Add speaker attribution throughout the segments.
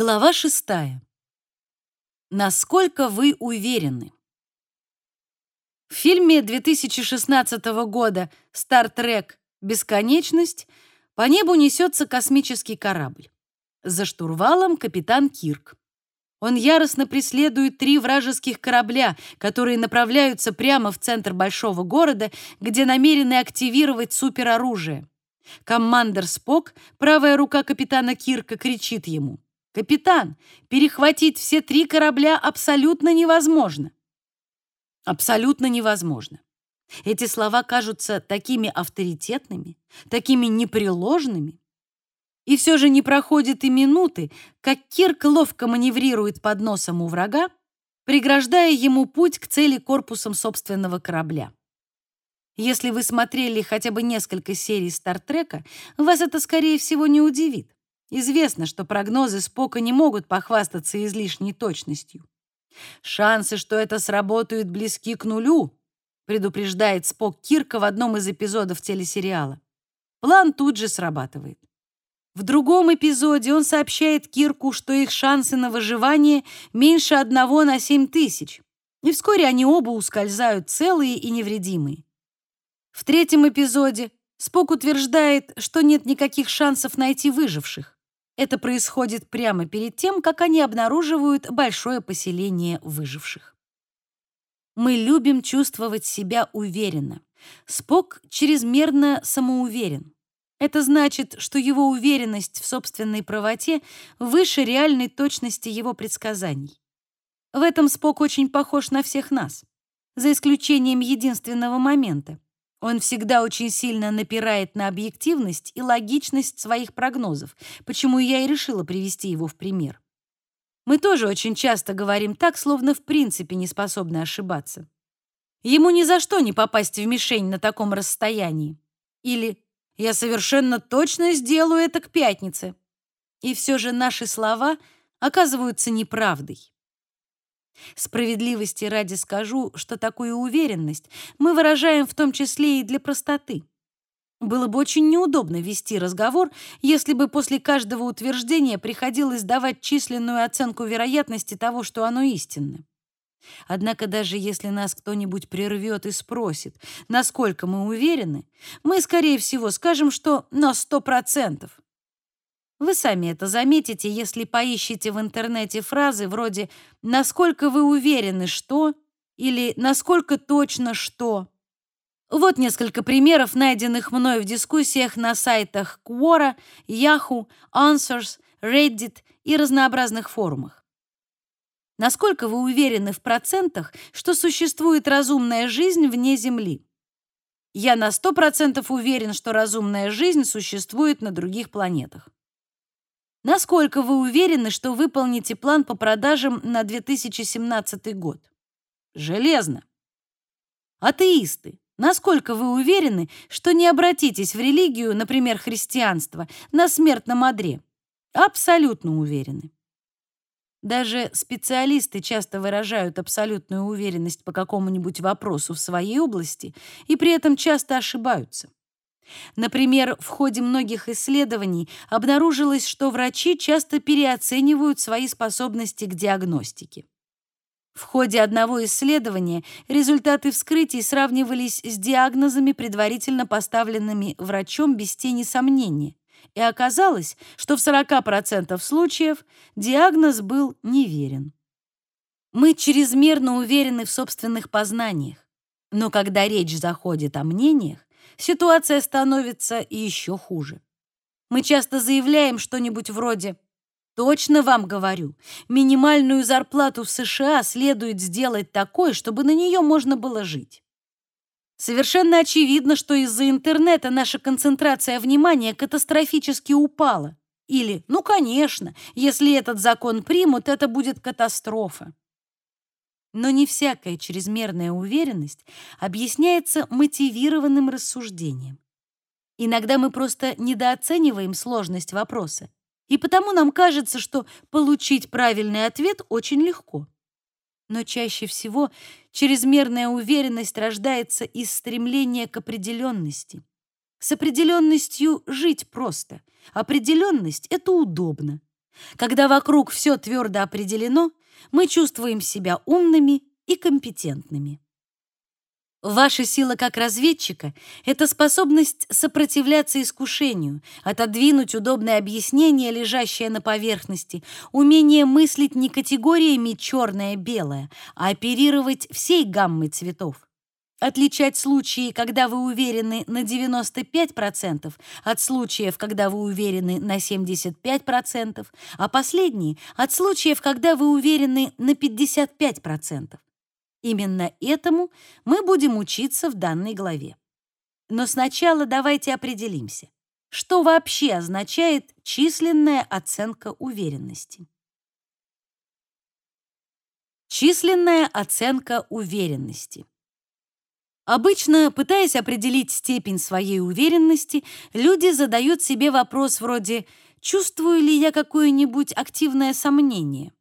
Speaker 1: Глава шестая. Насколько вы уверены? В фильме 2016 года «Стартрек. Бесконечность» по небу несется космический корабль. За штурвалом капитан Кирк. Он яростно преследует три вражеских корабля, которые направляются прямо в центр большого города, где намерены активировать супероружие. Командер Спок, правая рука капитана Кирка, кричит ему — Капитан, перехватить все три корабля абсолютно невозможно. Абсолютно невозможно. Эти слова кажутся такими авторитетными, такими непреложными. И все же не проходит и минуты, как Кирк ловко маневрирует под носом у врага, преграждая ему путь к цели корпусом собственного корабля. Если вы смотрели хотя бы несколько серий Стартрека, вас это, скорее всего, не удивит. Известно, что прогнозы Спока не могут похвастаться излишней точностью. Шансы, что это сработает, близки к нулю, предупреждает Спок Кирка в одном из эпизодов телесериала. План тут же срабатывает. В другом эпизоде он сообщает Кирку, что их шансы на выживание меньше одного на семь тысяч, и вскоре они оба ускользают целые и невредимые. В третьем эпизоде Спок утверждает, что нет никаких шансов найти выживших. Это происходит прямо перед тем, как они обнаруживают большое поселение выживших. Мы любим чувствовать себя уверенно. Спок чрезмерно самоуверен. Это значит, что его уверенность в собственной правоте выше реальной точности его предсказаний. В этом Спок очень похож на всех нас, за исключением единственного момента. Он всегда очень сильно напирает на объективность и логичность своих прогнозов, почему я и решила привести его в пример. Мы тоже очень часто говорим так, словно в принципе не способны ошибаться. Ему ни за что не попасть в мишень на таком расстоянии. Или «я совершенно точно сделаю это к пятнице». И все же наши слова оказываются неправдой. Справедливости ради скажу, что такую уверенность мы выражаем в том числе и для простоты. Было бы очень неудобно вести разговор, если бы после каждого утверждения приходилось давать численную оценку вероятности того, что оно истинно. Однако даже если нас кто-нибудь прервет и спросит, насколько мы уверены, мы, скорее всего, скажем, что на сто процентов. Вы сами это заметите, если поищете в интернете фразы вроде «насколько вы уверены, что» или «насколько точно, что». Вот несколько примеров, найденных мной в дискуссиях на сайтах Quora, Yahoo, Answers, Reddit и разнообразных форумах. Насколько вы уверены в процентах, что существует разумная жизнь вне Земли? Я на 100% уверен, что разумная жизнь существует на других планетах. Насколько вы уверены, что выполните план по продажам на 2017 год? Железно. Атеисты, насколько вы уверены, что не обратитесь в религию, например, христианство, на смертном одре? Абсолютно уверены. Даже специалисты часто выражают абсолютную уверенность по какому-нибудь вопросу в своей области и при этом часто ошибаются. Например, в ходе многих исследований обнаружилось, что врачи часто переоценивают свои способности к диагностике. В ходе одного исследования результаты вскрытий сравнивались с диагнозами, предварительно поставленными врачом без тени сомнения, и оказалось, что в 40% случаев диагноз был неверен. Мы чрезмерно уверены в собственных познаниях, но когда речь заходит о мнениях, ситуация становится еще хуже. Мы часто заявляем что-нибудь вроде «Точно вам говорю, минимальную зарплату в США следует сделать такой, чтобы на нее можно было жить». Совершенно очевидно, что из-за интернета наша концентрация внимания катастрофически упала. Или, ну, конечно, если этот закон примут, это будет катастрофа. Но не всякая чрезмерная уверенность объясняется мотивированным рассуждением. Иногда мы просто недооцениваем сложность вопроса, и потому нам кажется, что получить правильный ответ очень легко. Но чаще всего чрезмерная уверенность рождается из стремления к определенности. С определенностью жить просто. Определенность — это удобно. Когда вокруг все твердо определено, мы чувствуем себя умными и компетентными. Ваша сила как разведчика — это способность сопротивляться искушению, отодвинуть удобное объяснение, лежащее на поверхности, умение мыслить не категориями черное-белое, а оперировать всей гаммой цветов. Отличать случаи, когда вы уверены на 95%, от случаев, когда вы уверены на 75%, а последние — от случаев, когда вы уверены на 55%. Именно этому мы будем учиться в данной главе. Но сначала давайте определимся, что вообще означает численная оценка уверенности. Численная оценка уверенности. Обычно, пытаясь определить степень своей уверенности, люди задают себе вопрос вроде «чувствую ли я какое-нибудь активное сомнение?».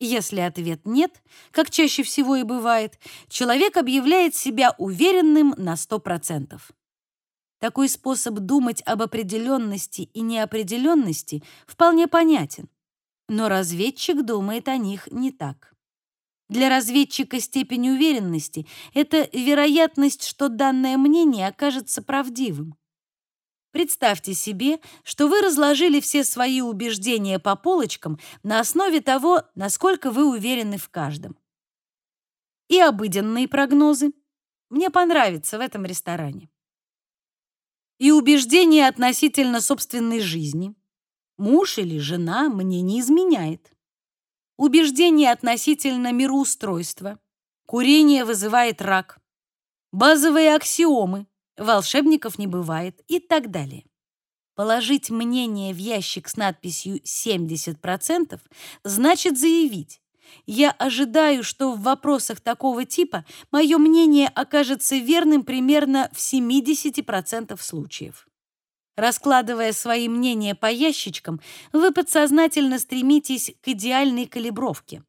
Speaker 1: Если ответ нет, как чаще всего и бывает, человек объявляет себя уверенным на 100%. Такой способ думать об определенности и неопределенности вполне понятен, но разведчик думает о них не так. Для разведчика степень уверенности — это вероятность, что данное мнение окажется правдивым. Представьте себе, что вы разложили все свои убеждения по полочкам на основе того, насколько вы уверены в каждом. И обыденные прогнозы. Мне понравится в этом ресторане. И убеждения относительно собственной жизни. Муж или жена мне не изменяет. Убеждения относительно мироустройства. Курение вызывает рак. Базовые аксиомы волшебников не бывает и так далее. Положить мнение в ящик с надписью 70% значит заявить, я ожидаю, что в вопросах такого типа мое мнение окажется верным примерно в 70% случаев. Раскладывая свои мнения по ящичкам, вы подсознательно стремитесь к идеальной калибровке.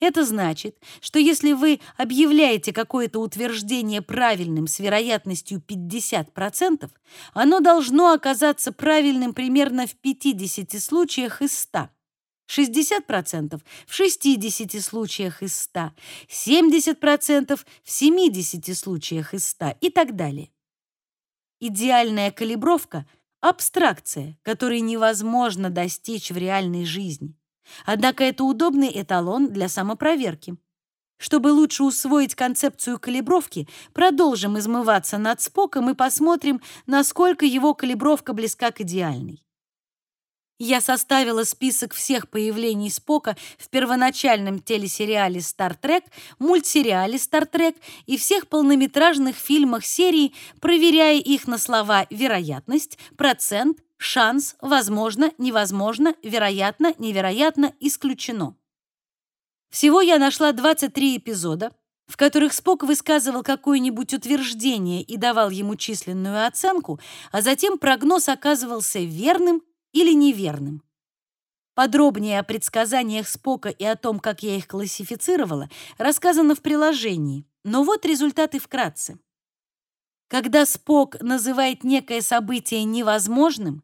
Speaker 1: Это значит, что если вы объявляете какое-то утверждение правильным с вероятностью 50%, оно должно оказаться правильным примерно в 50 случаях из 100. 60% в 60 случаях из 100, 70% в 70 случаях из 100 и так далее. Идеальная калибровка — абстракция, которой невозможно достичь в реальной жизни. Однако это удобный эталон для самопроверки. Чтобы лучше усвоить концепцию калибровки, продолжим измываться над Споком и посмотрим, насколько его калибровка близка к идеальной. Я составила список всех появлений Спока в первоначальном телесериале Star Trek, мультсериале Star Trek и всех полнометражных фильмах серии, проверяя их на слова «вероятность», «процент», шанс, возможно, невозможно, вероятно, невероятно, исключено. Всего я нашла 23 эпизода, в которых Спок высказывал какое-нибудь утверждение и давал ему численную оценку, а затем прогноз оказывался верным или неверным. Подробнее о предсказаниях Спока и о том, как я их классифицировала, рассказано в приложении, но вот результаты вкратце. Когда Спок называет некое событие невозможным,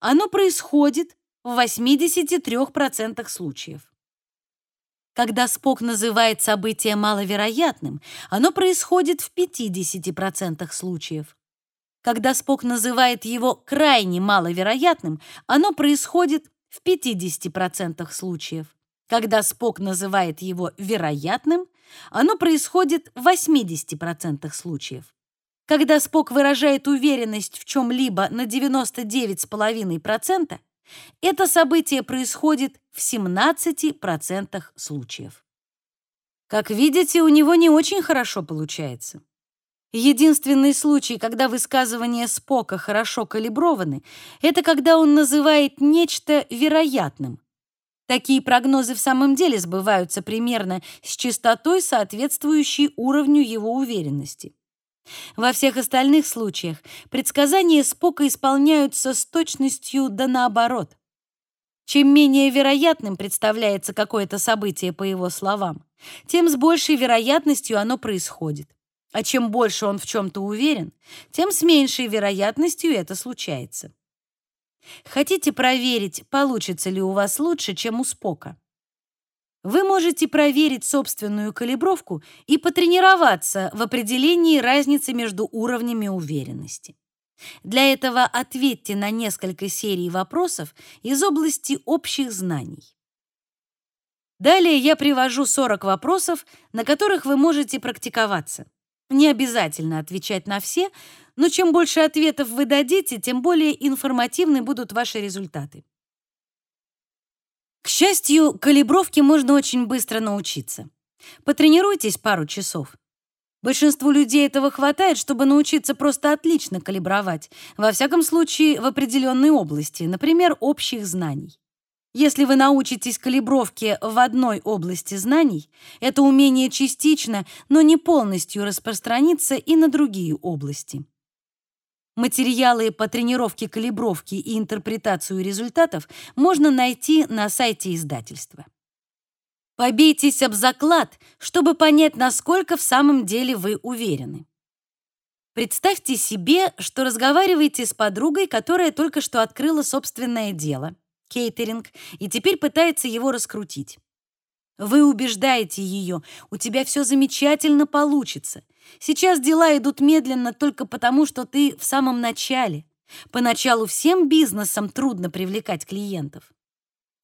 Speaker 1: оно происходит в 83% случаев. Когда Спок называет событие маловероятным, оно происходит в 50% случаев. Когда Спок называет его крайне маловероятным, оно происходит в 50% случаев. Когда Спок называет его вероятным, оно происходит в 80% случаев. Когда Спок выражает уверенность в чем-либо на 99,5%, это событие происходит в 17% случаев. Как видите, у него не очень хорошо получается. Единственный случай, когда высказывания Спока хорошо калиброваны, это когда он называет нечто вероятным. Такие прогнозы в самом деле сбываются примерно с частотой, соответствующей уровню его уверенности. Во всех остальных случаях предсказания Спока исполняются с точностью да наоборот. Чем менее вероятным представляется какое-то событие по его словам, тем с большей вероятностью оно происходит. А чем больше он в чем-то уверен, тем с меньшей вероятностью это случается. Хотите проверить, получится ли у вас лучше, чем у Спока? Вы можете проверить собственную калибровку и потренироваться в определении разницы между уровнями уверенности. Для этого ответьте на несколько серий вопросов из области общих знаний. Далее я привожу 40 вопросов, на которых вы можете практиковаться. Не обязательно отвечать на все, но чем больше ответов вы дадите, тем более информативны будут ваши результаты. К счастью, калибровке можно очень быстро научиться. Потренируйтесь пару часов. Большинству людей этого хватает, чтобы научиться просто отлично калибровать, во всяком случае в определенной области, например, общих знаний. Если вы научитесь калибровке в одной области знаний, это умение частично, но не полностью распространится и на другие области. Материалы по тренировке калибровки и интерпретацию результатов можно найти на сайте издательства. Побейтесь об заклад, чтобы понять, насколько в самом деле вы уверены. Представьте себе, что разговариваете с подругой, которая только что открыла собственное дело, кейтеринг, и теперь пытается его раскрутить. Вы убеждаете ее, у тебя все замечательно получится. Сейчас дела идут медленно только потому, что ты в самом начале. Поначалу всем бизнесам трудно привлекать клиентов.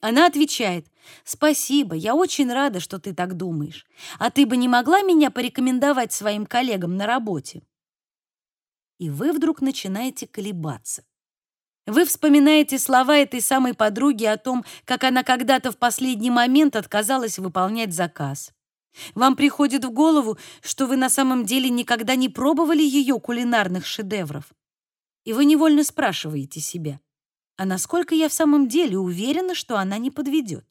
Speaker 1: Она отвечает, «Спасибо, я очень рада, что ты так думаешь. А ты бы не могла меня порекомендовать своим коллегам на работе?» И вы вдруг начинаете колебаться. Вы вспоминаете слова этой самой подруги о том, как она когда-то в последний момент отказалась выполнять заказ. Вам приходит в голову, что вы на самом деле никогда не пробовали ее кулинарных шедевров. И вы невольно спрашиваете себя, а насколько я в самом деле уверена, что она не подведет?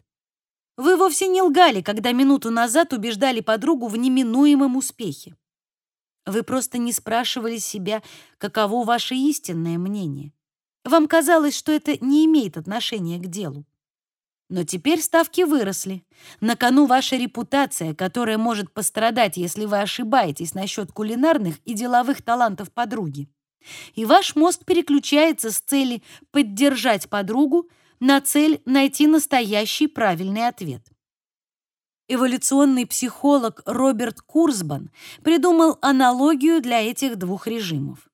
Speaker 1: Вы вовсе не лгали, когда минуту назад убеждали подругу в неминуемом успехе. Вы просто не спрашивали себя, каково ваше истинное мнение. Вам казалось, что это не имеет отношения к делу. Но теперь ставки выросли. На кону ваша репутация, которая может пострадать, если вы ошибаетесь насчет кулинарных и деловых талантов подруги. И ваш мозг переключается с цели поддержать подругу на цель найти настоящий правильный ответ. Эволюционный психолог Роберт Курсбан придумал аналогию для этих двух режимов.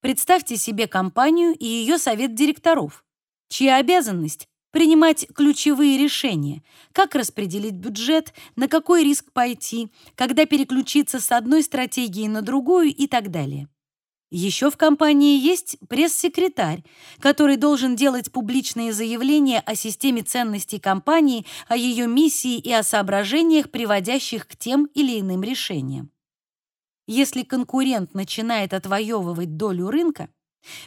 Speaker 1: Представьте себе компанию и ее совет директоров, чья обязанность принимать ключевые решения, как распределить бюджет, на какой риск пойти, когда переключиться с одной стратегии на другую и так далее. Еще в компании есть пресс-секретарь, который должен делать публичные заявления о системе ценностей компании, о ее миссии и о соображениях, приводящих к тем или иным решениям. Если конкурент начинает отвоевывать долю рынка,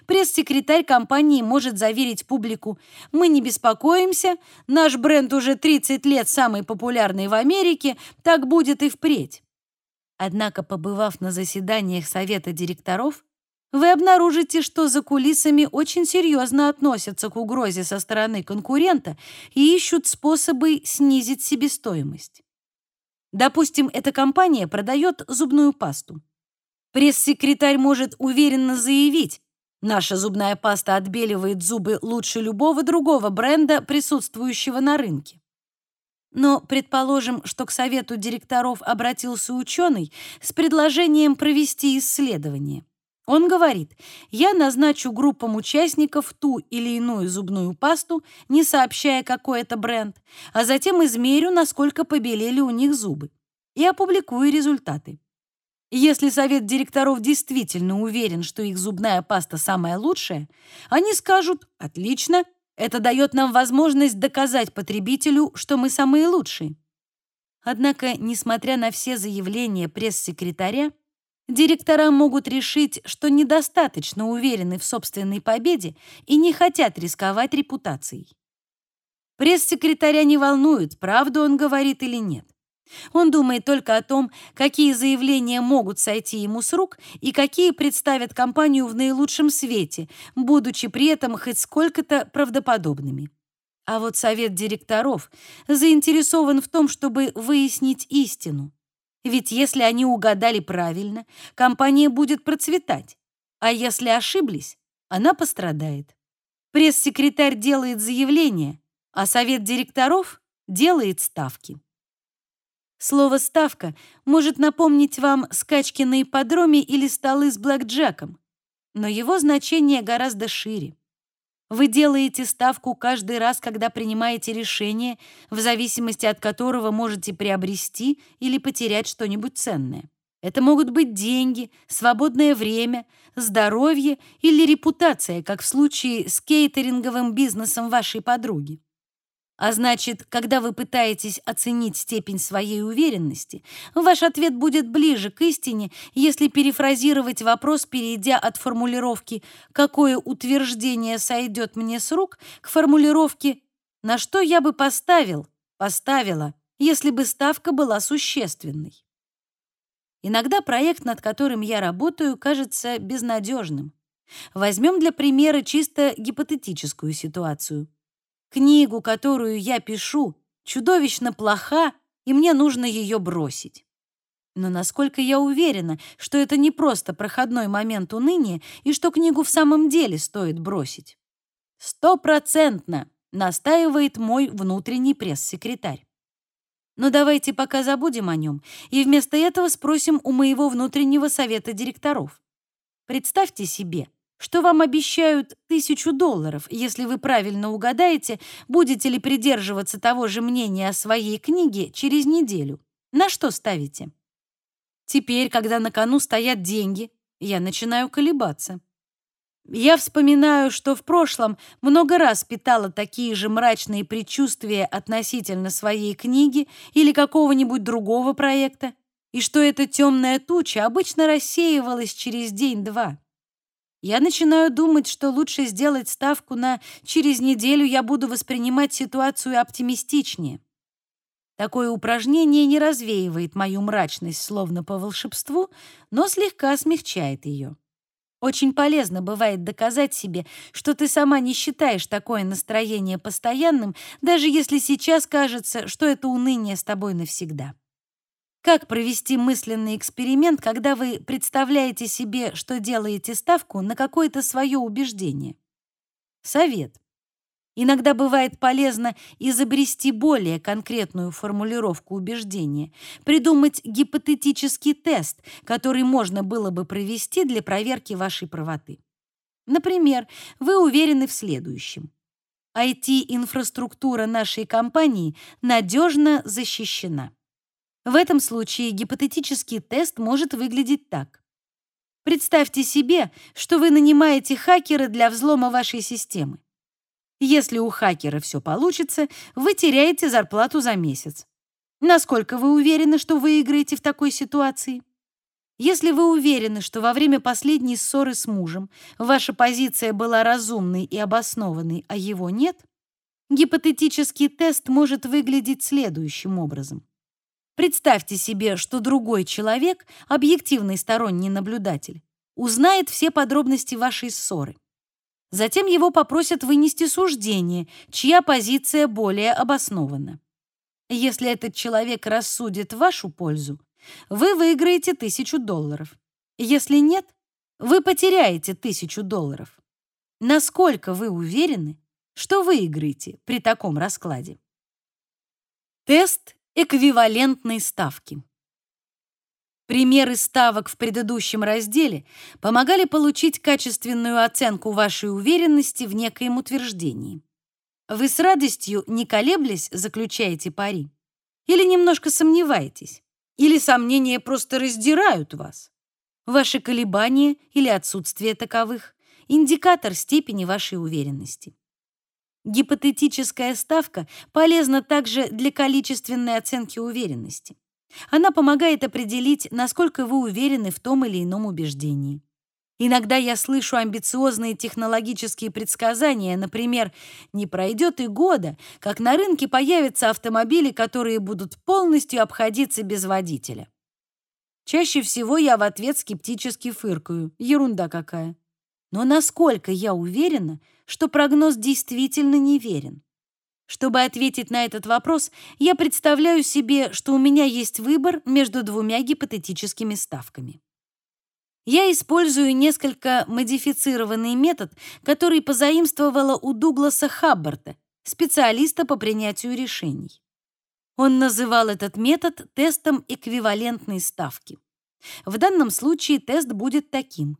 Speaker 1: пресс-секретарь компании может заверить публику «Мы не беспокоимся, наш бренд уже 30 лет самый популярный в Америке, так будет и впредь». Однако, побывав на заседаниях совета директоров, вы обнаружите, что за кулисами очень серьезно относятся к угрозе со стороны конкурента и ищут способы снизить себестоимость. Допустим, эта компания продает зубную пасту. Пресс-секретарь может уверенно заявить, наша зубная паста отбеливает зубы лучше любого другого бренда, присутствующего на рынке. Но предположим, что к совету директоров обратился ученый с предложением провести исследование. Он говорит, я назначу группам участников ту или иную зубную пасту, не сообщая, какой это бренд, а затем измерю, насколько побелели у них зубы, и опубликую результаты. Если совет директоров действительно уверен, что их зубная паста самая лучшая, они скажут «Отлично, это дает нам возможность доказать потребителю, что мы самые лучшие». Однако, несмотря на все заявления пресс-секретаря, Директора могут решить, что недостаточно уверены в собственной победе и не хотят рисковать репутацией. Пресс-секретаря не волнует, правду он говорит или нет. Он думает только о том, какие заявления могут сойти ему с рук и какие представят компанию в наилучшем свете, будучи при этом хоть сколько-то правдоподобными. А вот совет директоров заинтересован в том, чтобы выяснить истину. Ведь если они угадали правильно, компания будет процветать, а если ошиблись, она пострадает. Пресс-секретарь делает заявление, а совет директоров делает ставки. Слово «ставка» может напомнить вам скачки на ипподроме или столы с блэкджеком, но его значение гораздо шире. Вы делаете ставку каждый раз, когда принимаете решение, в зависимости от которого можете приобрести или потерять что-нибудь ценное. Это могут быть деньги, свободное время, здоровье или репутация, как в случае с кейтеринговым бизнесом вашей подруги. А значит, когда вы пытаетесь оценить степень своей уверенности, ваш ответ будет ближе к истине, если перефразировать вопрос, перейдя от формулировки «какое утверждение сойдет мне с рук» к формулировке «на что я бы поставил, поставила, если бы ставка была существенной». Иногда проект, над которым я работаю, кажется безнадежным. Возьмем для примера чисто гипотетическую ситуацию. Книгу, которую я пишу, чудовищно плоха, и мне нужно ее бросить. Но насколько я уверена, что это не просто проходной момент уныния и что книгу в самом деле стоит бросить? Стопроцентно, настаивает мой внутренний пресс-секретарь. Но давайте пока забудем о нем и вместо этого спросим у моего внутреннего совета директоров. Представьте себе, что вам обещают тысячу долларов, если вы правильно угадаете, будете ли придерживаться того же мнения о своей книге через неделю. На что ставите? Теперь, когда на кону стоят деньги, я начинаю колебаться. Я вспоминаю, что в прошлом много раз питала такие же мрачные предчувствия относительно своей книги или какого-нибудь другого проекта, и что эта темная туча обычно рассеивалась через день-два. Я начинаю думать, что лучше сделать ставку на «через неделю я буду воспринимать ситуацию оптимистичнее». Такое упражнение не развеивает мою мрачность словно по волшебству, но слегка смягчает ее. Очень полезно бывает доказать себе, что ты сама не считаешь такое настроение постоянным, даже если сейчас кажется, что это уныние с тобой навсегда. Как провести мысленный эксперимент, когда вы представляете себе, что делаете ставку на какое-то свое убеждение? Совет. Иногда бывает полезно изобрести более конкретную формулировку убеждения, придумать гипотетический тест, который можно было бы провести для проверки вашей правоты. Например, вы уверены в следующем. IT-инфраструктура нашей компании надежно защищена. В этом случае гипотетический тест может выглядеть так. Представьте себе, что вы нанимаете хакера для взлома вашей системы. Если у хакера все получится, вы теряете зарплату за месяц. Насколько вы уверены, что выиграете в такой ситуации? Если вы уверены, что во время последней ссоры с мужем ваша позиция была разумной и обоснованной, а его нет, гипотетический тест может выглядеть следующим образом. Представьте себе, что другой человек, объективный сторонний наблюдатель, узнает все подробности вашей ссоры. Затем его попросят вынести суждение, чья позиция более обоснована. Если этот человек рассудит в вашу пользу, вы выиграете тысячу долларов. Если нет, вы потеряете тысячу долларов. Насколько вы уверены, что выиграете при таком раскладе? Тест эквивалентной ставки. Примеры ставок в предыдущем разделе помогали получить качественную оценку вашей уверенности в некоем утверждении. Вы с радостью, не колеблясь, заключаете пари? Или немножко сомневаетесь? Или сомнения просто раздирают вас? Ваши колебания или отсутствие таковых – индикатор степени вашей уверенности. Гипотетическая ставка полезна также для количественной оценки уверенности. Она помогает определить, насколько вы уверены в том или ином убеждении. Иногда я слышу амбициозные технологические предсказания, например, не пройдет и года, как на рынке появятся автомобили, которые будут полностью обходиться без водителя. Чаще всего я в ответ скептически фыркаю. Ерунда какая. Но насколько я уверена, что прогноз действительно неверен? Чтобы ответить на этот вопрос, я представляю себе, что у меня есть выбор между двумя гипотетическими ставками. Я использую несколько модифицированный метод, который позаимствовала у Дугласа Хаббарта, специалиста по принятию решений. Он называл этот метод тестом эквивалентной ставки. В данном случае тест будет таким.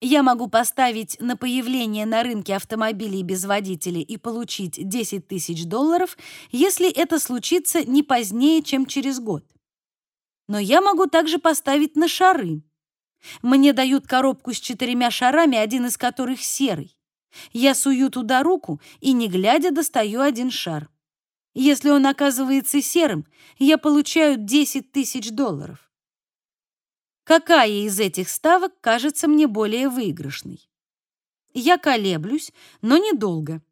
Speaker 1: Я могу поставить на появление на рынке автомобилей без водителя и получить 10 тысяч долларов, если это случится не позднее, чем через год. Но я могу также поставить на шары. Мне дают коробку с четырьмя шарами, один из которых серый. Я сую туда руку и, не глядя, достаю один шар. Если он оказывается серым, я получаю 10 тысяч долларов. Какая из этих ставок кажется мне более выигрышной? Я колеблюсь, но недолго.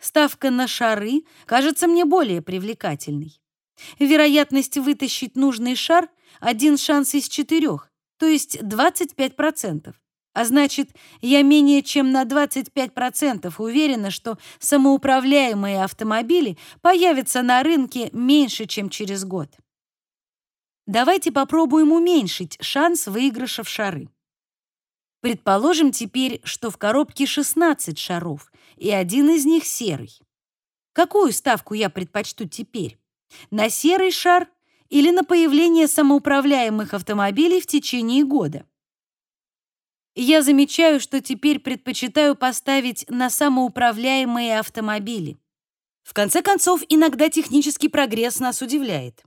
Speaker 1: Ставка на шары кажется мне более привлекательной. Вероятность вытащить нужный шар – один шанс из четырех, то есть 25%. А значит, я менее чем на 25% уверена, что самоуправляемые автомобили появятся на рынке меньше, чем через год. Давайте попробуем уменьшить шанс выигрыша в шары. Предположим теперь, что в коробке 16 шаров, и один из них серый. Какую ставку я предпочту теперь? На серый шар или на появление самоуправляемых автомобилей в течение года? Я замечаю, что теперь предпочитаю поставить на самоуправляемые автомобили. В конце концов, иногда технический прогресс нас удивляет.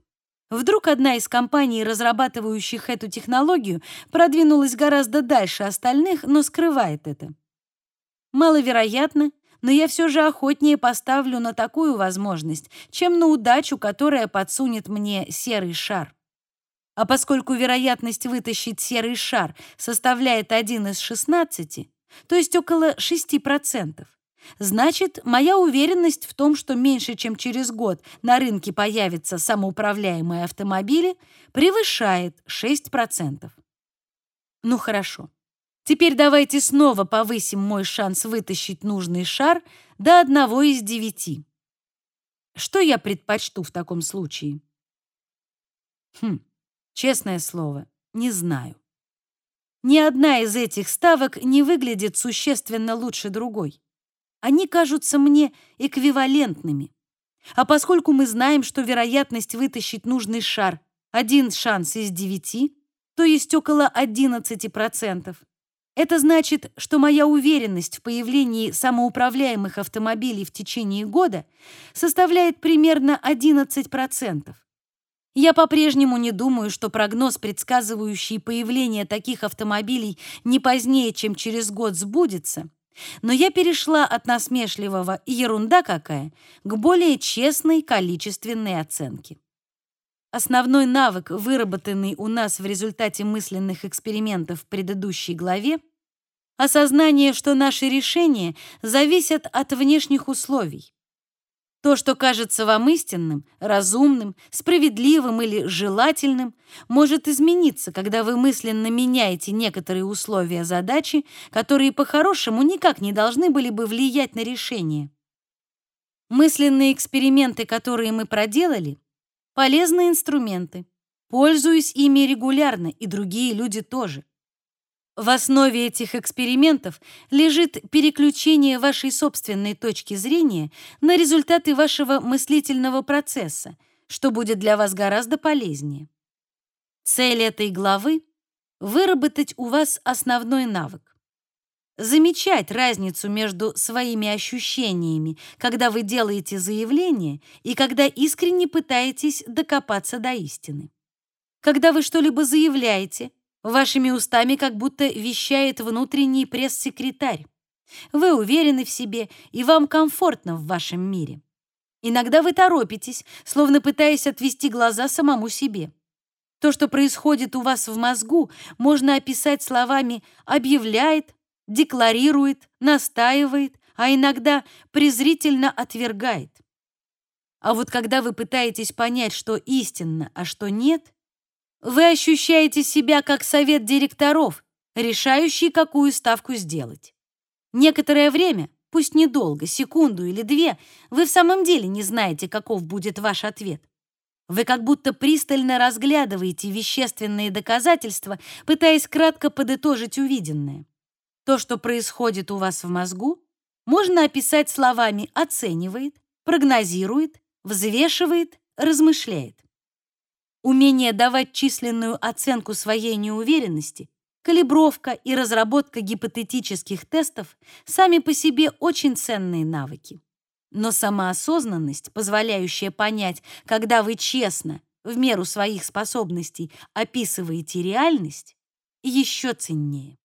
Speaker 1: Вдруг одна из компаний, разрабатывающих эту технологию, продвинулась гораздо дальше остальных, но скрывает это. Маловероятно, но я все же охотнее поставлю на такую возможность, чем на удачу, которая подсунет мне серый шар. А поскольку вероятность вытащить серый шар составляет 1 из 16, то есть около 6%, значит, моя уверенность в том, что меньше чем через год на рынке появятся самоуправляемые автомобили, превышает 6%. Ну хорошо. Теперь давайте снова повысим мой шанс вытащить нужный шар до одного из девяти. Что я предпочту в таком случае? Хм. Честное слово, не знаю. Ни одна из этих ставок не выглядит существенно лучше другой. Они кажутся мне эквивалентными. А поскольку мы знаем, что вероятность вытащить нужный шар один шанс из девяти, то есть около 11%, это значит, что моя уверенность в появлении самоуправляемых автомобилей в течение года составляет примерно 11%. Я по-прежнему не думаю, что прогноз, предсказывающий появление таких автомобилей не позднее, чем через год, сбудется. Но я перешла от насмешливого «ерунда какая» к более честной количественной оценке. Основной навык, выработанный у нас в результате мысленных экспериментов в предыдущей главе, осознание, что наши решения зависят от внешних условий. То, что кажется вам истинным, разумным, справедливым или желательным, может измениться, когда вы мысленно меняете некоторые условия задачи, которые по-хорошему никак не должны были бы влиять на решение. Мысленные эксперименты, которые мы проделали, полезные инструменты. Пользуюсь ими регулярно, и другие люди тоже. В основе этих экспериментов лежит переключение вашей собственной точки зрения на результаты вашего мыслительного процесса, что будет для вас гораздо полезнее. Цель этой главы — выработать у вас основной навык. Замечать разницу между своими ощущениями, когда вы делаете заявление, и когда искренне пытаетесь докопаться до истины. Когда вы что-либо заявляете — Вашими устами как будто вещает внутренний пресс-секретарь. Вы уверены в себе, и вам комфортно в вашем мире. Иногда вы торопитесь, словно пытаясь отвести глаза самому себе. То, что происходит у вас в мозгу, можно описать словами «объявляет», «декларирует», «настаивает», а иногда презрительно отвергает. А вот когда вы пытаетесь понять, что истинно, а что нет, вы ощущаете себя как совет директоров, решающий, какую ставку сделать. Некоторое время, пусть недолго, секунду или две, вы в самом деле не знаете, каков будет ваш ответ. Вы как будто пристально разглядываете вещественные доказательства, пытаясь кратко подытожить увиденное. То, что происходит у вас в мозгу, можно описать словами «оценивает», «прогнозирует», «взвешивает», «размышляет». Умение давать численную оценку своей неуверенности, калибровка и разработка гипотетических тестов сами по себе очень ценные навыки. Но самоосознанность, позволяющая понять, когда вы честно, в меру своих способностей, описываете реальность, еще ценнее.